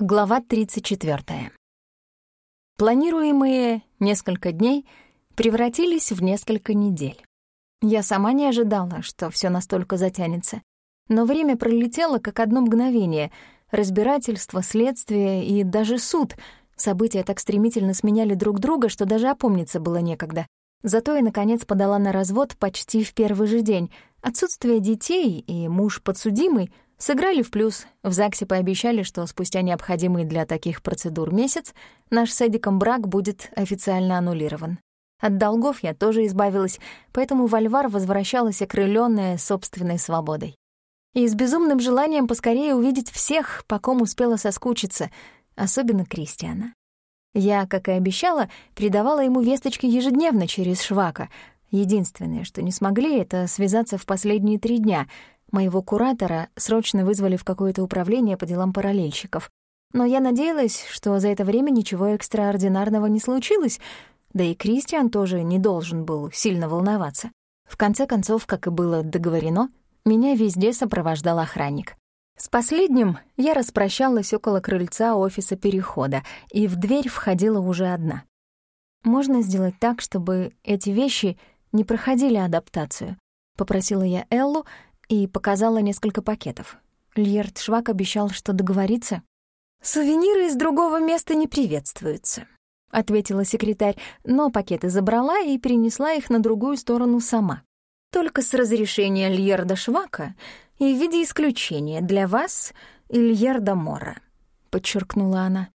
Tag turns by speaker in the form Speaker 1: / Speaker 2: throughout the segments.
Speaker 1: Глава 34. Планируемые несколько дней превратились в несколько недель. Я сама не ожидала, что все настолько затянется. Но время пролетело как одно мгновение. Разбирательство, следствие и даже суд. События так стремительно сменяли друг друга, что даже опомниться было некогда. Зато я, наконец, подала на развод почти в первый же день. Отсутствие детей и муж подсудимый — Сыграли в плюс. В ЗАГСе пообещали, что спустя необходимый для таких процедур месяц наш с Эдиком брак будет официально аннулирован. От долгов я тоже избавилась, поэтому в Альвар возвращалась окрылённая собственной свободой. И с безумным желанием поскорее увидеть всех, по ком успела соскучиться, особенно Кристиана. Я, как и обещала, передавала ему весточки ежедневно через Швака. Единственное, что не смогли, это связаться в последние три дня — Моего куратора срочно вызвали в какое-то управление по делам параллельщиков. Но я надеялась, что за это время ничего экстраординарного не случилось, да и Кристиан тоже не должен был сильно волноваться. В конце концов, как и было договорено, меня везде сопровождал охранник. С последним я распрощалась около крыльца офиса перехода, и в дверь входила уже одна. «Можно сделать так, чтобы эти вещи не проходили адаптацию?» — попросила я Эллу, и показала несколько пакетов. Льерт Швак обещал, что договорится. «Сувениры из другого места не приветствуются», — ответила секретарь, но пакеты забрала и перенесла их на другую сторону сама. «Только с разрешения Льерда Швака и в виде исключения для вас и Льерда Мора», — подчеркнула она.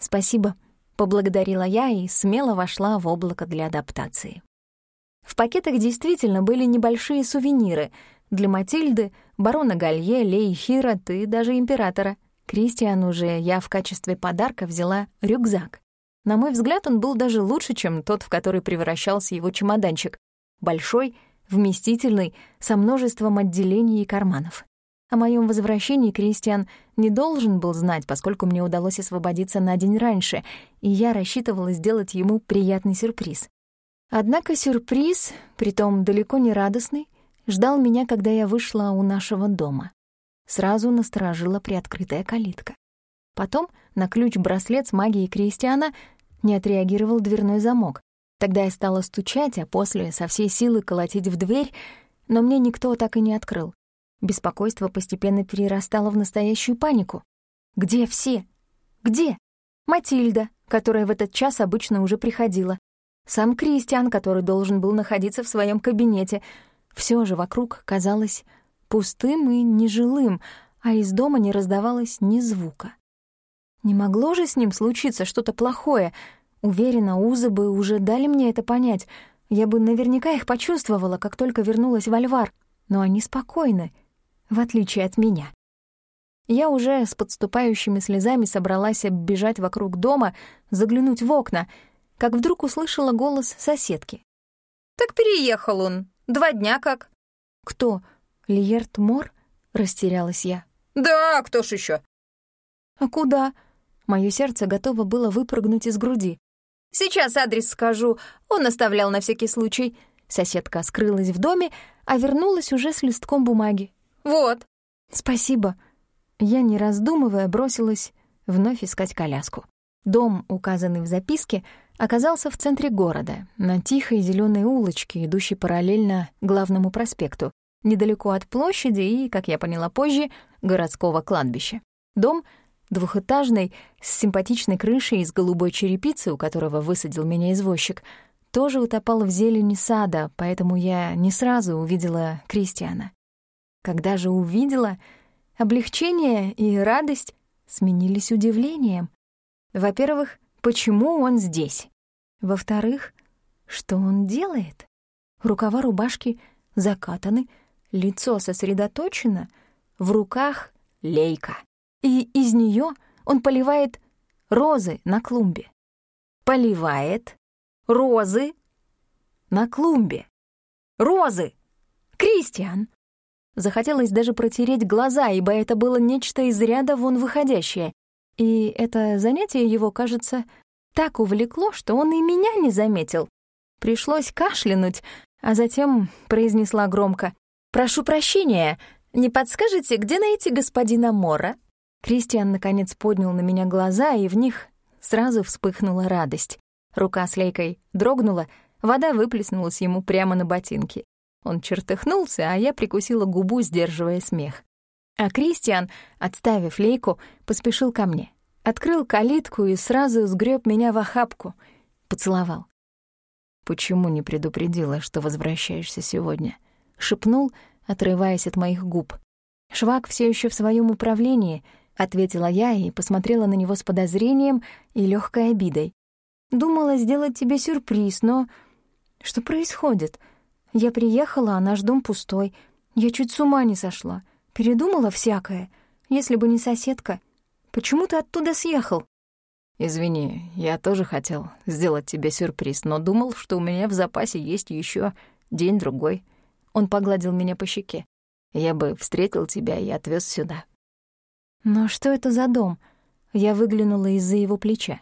Speaker 1: «Спасибо», — поблагодарила я и смело вошла в облако для адаптации. В пакетах действительно были небольшие сувениры, для Матильды, барона Галье, Лей Хирот и даже императора. Кристиану же я в качестве подарка взяла рюкзак. На мой взгляд, он был даже лучше, чем тот, в который превращался его чемоданчик. Большой, вместительный, со множеством отделений и карманов. О моем возвращении Кристиан не должен был знать, поскольку мне удалось освободиться на день раньше, и я рассчитывала сделать ему приятный сюрприз. Однако сюрприз, притом далеко не радостный, ждал меня, когда я вышла у нашего дома. Сразу насторожила приоткрытая калитка. Потом на ключ-браслет с магией Кристиана не отреагировал дверной замок. Тогда я стала стучать, а после со всей силы колотить в дверь, но мне никто так и не открыл. Беспокойство постепенно перерастало в настоящую панику. Где все? Где? Матильда, которая в этот час обычно уже приходила. Сам Кристиан, который должен был находиться в своем кабинете — все же вокруг казалось пустым и нежилым, а из дома не раздавалось ни звука. Не могло же с ним случиться что-то плохое. Уверена, узы бы уже дали мне это понять. Я бы наверняка их почувствовала, как только вернулась в Альвар. Но они спокойны, в отличие от меня. Я уже с подступающими слезами собралась оббежать вокруг дома, заглянуть в окна, как вдруг услышала голос соседки.
Speaker 2: «Так переехал он», Два дня как».
Speaker 1: «Кто? Лиерт Мор?» — растерялась я.
Speaker 2: «Да, кто ж еще?
Speaker 1: «А куда?» Моё сердце готово было выпрыгнуть из груди.
Speaker 2: «Сейчас адрес скажу. Он оставлял на всякий случай».
Speaker 1: Соседка скрылась в доме, а вернулась уже с листком бумаги.
Speaker 2: «Вот».
Speaker 1: «Спасибо». Я, не раздумывая, бросилась вновь искать коляску. Дом, указанный в записке, оказался в центре города, на тихой зеленой улочке, идущей параллельно главному проспекту, недалеко от площади и, как я поняла позже, городского кладбища. Дом двухэтажный, с симпатичной крышей из голубой черепицы, у которого высадил меня извозчик, тоже утопал в зелени сада, поэтому я не сразу увидела Кристиана. Когда же увидела, облегчение и радость сменились удивлением. Во-первых, почему он здесь? Во-вторых, что он делает? Рукава рубашки закатаны, лицо сосредоточено, в руках лейка. И из нее он поливает розы на клумбе. Поливает розы на клумбе. Розы! Кристиан! Захотелось даже протереть глаза, ибо это было нечто из ряда вон выходящее. И это занятие его, кажется, так увлекло, что он и меня не заметил. Пришлось кашлянуть, а затем произнесла громко. «Прошу прощения, не подскажете, где найти господина Мора?» Кристиан, наконец, поднял на меня глаза, и в них сразу вспыхнула радость. Рука с лейкой дрогнула, вода выплеснулась ему прямо на ботинки. Он чертыхнулся, а я прикусила губу, сдерживая смех. А Кристиан, отставив лейку, поспешил ко мне. Открыл калитку и сразу сгреб меня в охапку. Поцеловал. «Почему не предупредила, что возвращаешься сегодня?» — шепнул, отрываясь от моих губ. «Швак все еще в своем управлении», — ответила я и посмотрела на него с подозрением и легкой обидой. «Думала сделать тебе сюрприз, но... Что происходит? Я приехала, а наш дом пустой. Я чуть с ума не сошла. Передумала всякое. Если бы не соседка. Почему ты оттуда съехал?»
Speaker 3: «Извини, я тоже хотел сделать тебе сюрприз, но думал, что у меня в запасе есть еще день-другой». Он погладил меня по щеке. «Я бы встретил тебя и отвез сюда».
Speaker 1: «Но что это за дом?» Я выглянула из-за его плеча.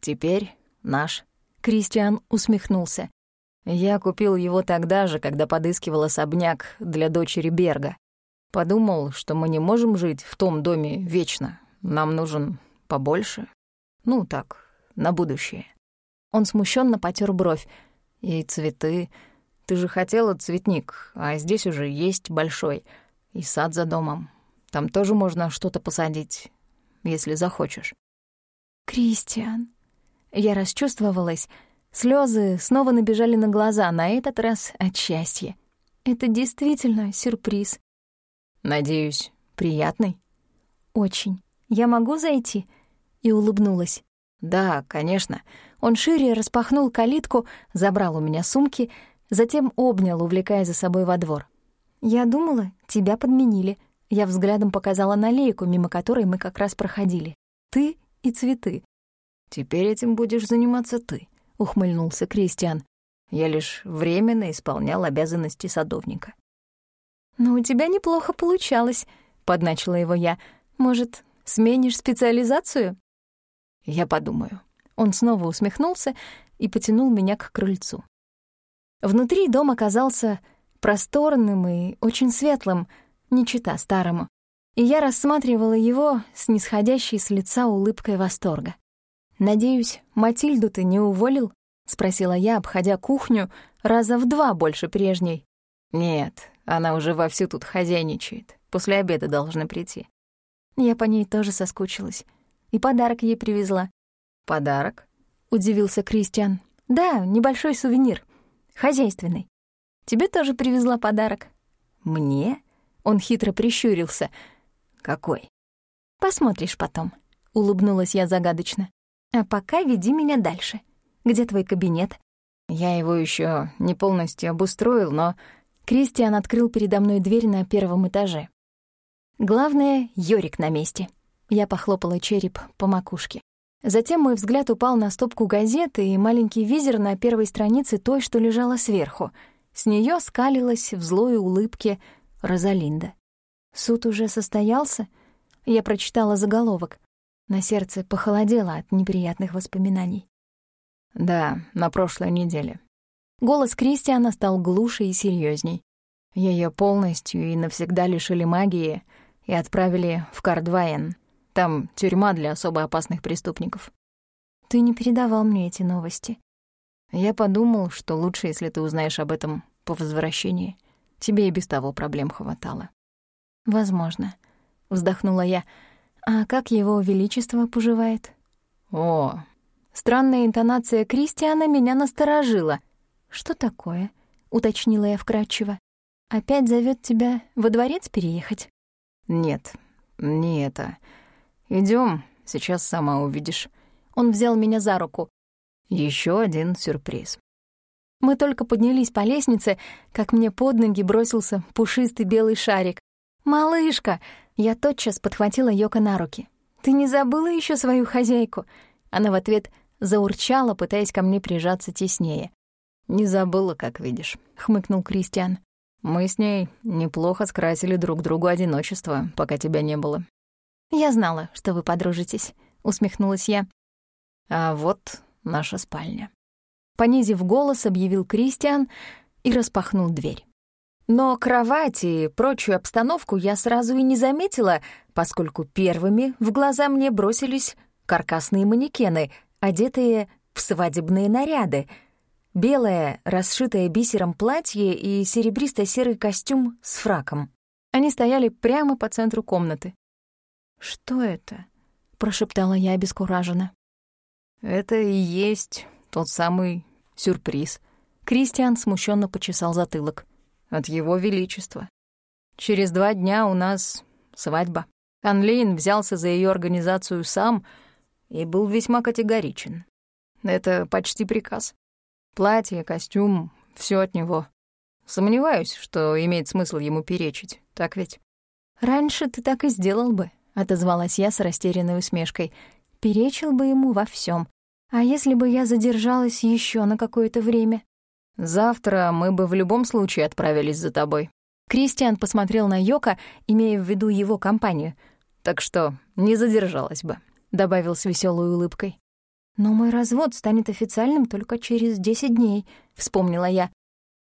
Speaker 3: «Теперь наш».
Speaker 1: Кристиан усмехнулся.
Speaker 3: «Я купил его тогда же, когда подыскивал особняк для дочери Берга. Подумал, что мы не можем жить в том доме вечно. Нам нужен побольше. Ну, так, на будущее».
Speaker 1: Он смущенно потер бровь.
Speaker 3: «И цветы. Ты же хотела цветник, а здесь уже есть большой. И сад за домом. Там тоже можно что-то посадить, если захочешь.
Speaker 1: Кристиан. Я расчувствовалась. Слезы снова набежали на глаза, на этот раз от счастья. Это действительно сюрприз.
Speaker 3: Надеюсь, приятный?
Speaker 1: Очень. Я могу зайти? И улыбнулась.
Speaker 3: Да, конечно.
Speaker 1: Он шире распахнул калитку, забрал у меня сумки, затем обнял, увлекая за собой во двор. Я думала, тебя подменили — я взглядом показала на лейку, мимо которой мы как раз проходили. «Ты и цветы».
Speaker 3: «Теперь этим будешь заниматься ты», — ухмыльнулся Кристиан. «Я лишь временно исполнял обязанности садовника».
Speaker 1: «Но у тебя неплохо получалось», — подначила его я. «Может, сменишь специализацию?»
Speaker 3: «Я подумаю».
Speaker 1: Он снова усмехнулся и потянул меня к крыльцу. Внутри дом оказался просторным и очень светлым — не чита старому. И я рассматривала его с нисходящей с лица улыбкой восторга. «Надеюсь, Матильду ты не уволил?» — спросила я, обходя кухню раза в два больше прежней.
Speaker 3: «Нет, она уже вовсю тут хозяйничает. После обеда должны прийти».
Speaker 1: Я по ней тоже соскучилась. И подарок ей привезла.
Speaker 3: «Подарок?»
Speaker 1: — удивился Кристиан. «Да, небольшой сувенир. Хозяйственный. Тебе тоже привезла подарок».
Speaker 3: «Мне?»
Speaker 1: Он хитро прищурился.
Speaker 3: «Какой?»
Speaker 1: «Посмотришь потом», — улыбнулась я загадочно. «А пока веди меня дальше. Где твой кабинет?»
Speaker 3: Я его еще не полностью обустроил, но...
Speaker 1: Кристиан открыл передо мной дверь на первом этаже. Главное, Йорик на месте. Я похлопала череп по макушке. Затем мой взгляд упал на стопку газеты и маленький визер на первой странице той, что лежала сверху. С нее скалилась в злой улыбке Розалинда. Суд уже состоялся? Я прочитала заголовок. На сердце похолодело от неприятных воспоминаний.
Speaker 3: Да, на прошлой неделе.
Speaker 1: Голос Кристиана стал глуше и серьезней.
Speaker 3: Ее полностью и навсегда лишили магии и отправили в Кардвайен. Там тюрьма для особо опасных преступников.
Speaker 1: Ты не передавал мне эти новости.
Speaker 3: Я подумал, что лучше, если ты узнаешь об этом по возвращении. Тебе и без того проблем хватало.
Speaker 1: Возможно, вздохнула я. А как его величество поживает?
Speaker 3: О,
Speaker 1: странная интонация Кристиана меня насторожила. Что такое? уточнила я вкратчиво. Опять зовет тебя во дворец переехать?
Speaker 3: Нет, не это. Идем, сейчас сама увидишь.
Speaker 1: Он взял меня за руку.
Speaker 3: Еще один сюрприз.
Speaker 1: Мы только поднялись по лестнице, как мне под ноги бросился пушистый белый шарик. «Малышка!» Я тотчас подхватила Йока на руки. «Ты не забыла еще свою хозяйку?» Она в ответ заурчала, пытаясь ко мне прижаться теснее.
Speaker 3: «Не забыла, как видишь», — хмыкнул Кристиан. «Мы с ней неплохо скрасили друг другу одиночество, пока тебя не было».
Speaker 1: «Я знала, что вы подружитесь», — усмехнулась я.
Speaker 3: «А вот наша спальня».
Speaker 1: Понизив голос, объявил Кристиан и распахнул дверь. Но кровать и прочую обстановку я сразу и не заметила, поскольку первыми в глаза мне бросились каркасные манекены, одетые в свадебные наряды. Белое, расшитое бисером платье и серебристо-серый костюм с фраком. Они стояли прямо по центру комнаты. «Что это?» — прошептала я обескураженно.
Speaker 3: «Это и есть тот самый сюрприз».
Speaker 1: Кристиан смущенно почесал затылок.
Speaker 3: «От его величества. Через два дня у нас свадьба. Анлейн взялся за ее организацию сам и был весьма категоричен. Это почти приказ. Платье, костюм — все от него. Сомневаюсь, что имеет смысл ему перечить, так ведь?
Speaker 1: «Раньше ты так и сделал бы», — отозвалась я с растерянной усмешкой. «Перечил бы ему во всем. А если бы я задержалась еще на какое-то время?»
Speaker 3: «Завтра мы бы в любом случае отправились за тобой».
Speaker 1: Кристиан посмотрел на Йока, имея в виду его компанию.
Speaker 3: «Так что не задержалась бы», — добавил с веселой улыбкой.
Speaker 1: «Но мой развод станет официальным только через десять дней», — вспомнила я.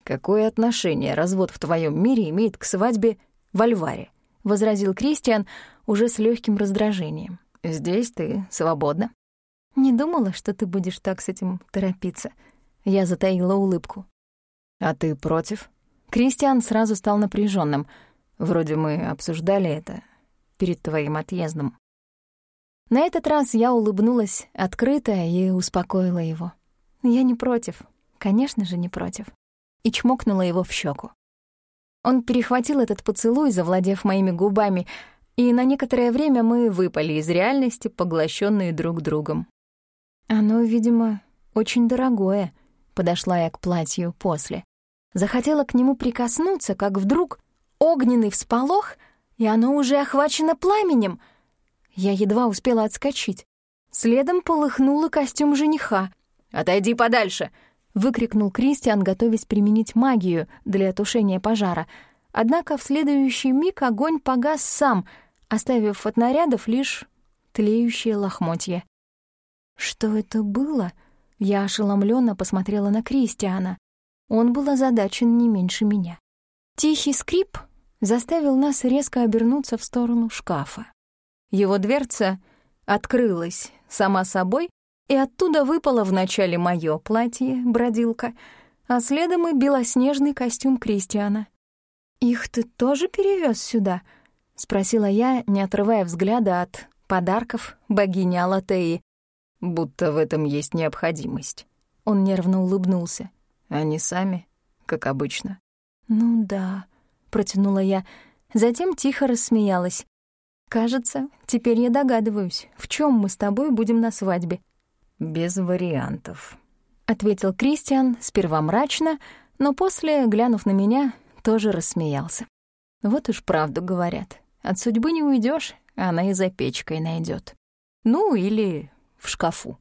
Speaker 3: «Какое отношение развод в твоем мире имеет к свадьбе в Альваре?» — возразил Кристиан уже с легким раздражением. «Здесь ты свободна».
Speaker 1: «Не думала, что ты будешь так с этим торопиться». Я затаила улыбку.
Speaker 3: «А ты против?»
Speaker 1: Кристиан сразу стал напряженным.
Speaker 3: «Вроде мы обсуждали это перед твоим отъездом».
Speaker 1: На этот раз я улыбнулась открыто и успокоила его. Я не против, конечно же, не против. И чмокнула его в щеку. Он перехватил этот поцелуй, завладев моими губами, и на некоторое время мы выпали из реальности, поглощенные друг другом. Оно, видимо, очень дорогое, подошла я к платью после. Захотела к нему прикоснуться, как вдруг огненный всполох, и оно уже охвачено пламенем — я едва успела отскочить. Следом полыхнул и костюм жениха.
Speaker 3: «Отойди подальше!»
Speaker 1: — выкрикнул Кристиан, готовясь применить магию для тушения пожара. Однако в следующий миг огонь погас сам, оставив от нарядов лишь тлеющие лохмотья. Что это было? Я ошеломленно посмотрела на Кристиана. Он был озадачен не меньше меня. Тихий скрип заставил нас резко обернуться в сторону шкафа. Его дверца открылась сама собой, и оттуда выпало вначале моё платье, бродилка, а следом и белоснежный костюм Кристиана. «Их ты тоже перевез сюда?» — спросила я, не отрывая взгляда от подарков богини Алатеи.
Speaker 3: «Будто в этом есть необходимость».
Speaker 1: Он нервно улыбнулся.
Speaker 3: «Они сами, как обычно».
Speaker 1: «Ну да», — протянула я, затем тихо рассмеялась. Кажется, теперь я догадываюсь, в чем мы с тобой будем на свадьбе.
Speaker 3: Без вариантов,
Speaker 1: ответил Кристиан, сперва мрачно, но после, глянув на меня, тоже рассмеялся. Вот уж правду говорят. От судьбы не уйдешь, она и за печкой найдет. Ну, или в шкафу.